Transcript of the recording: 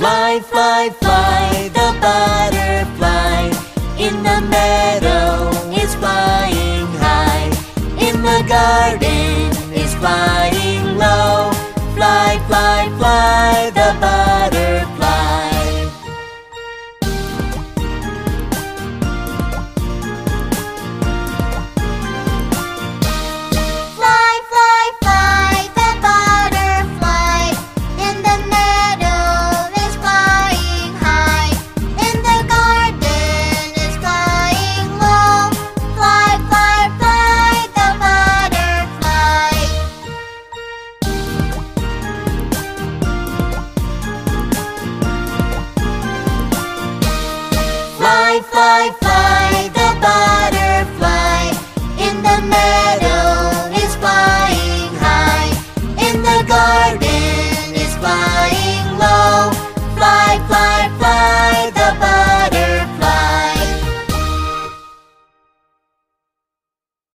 Fly, fly, fly, the butterfly in the meadow is flying high. In the garden is flying low. Fly, fly, fly, the butterfly. Fly, fly,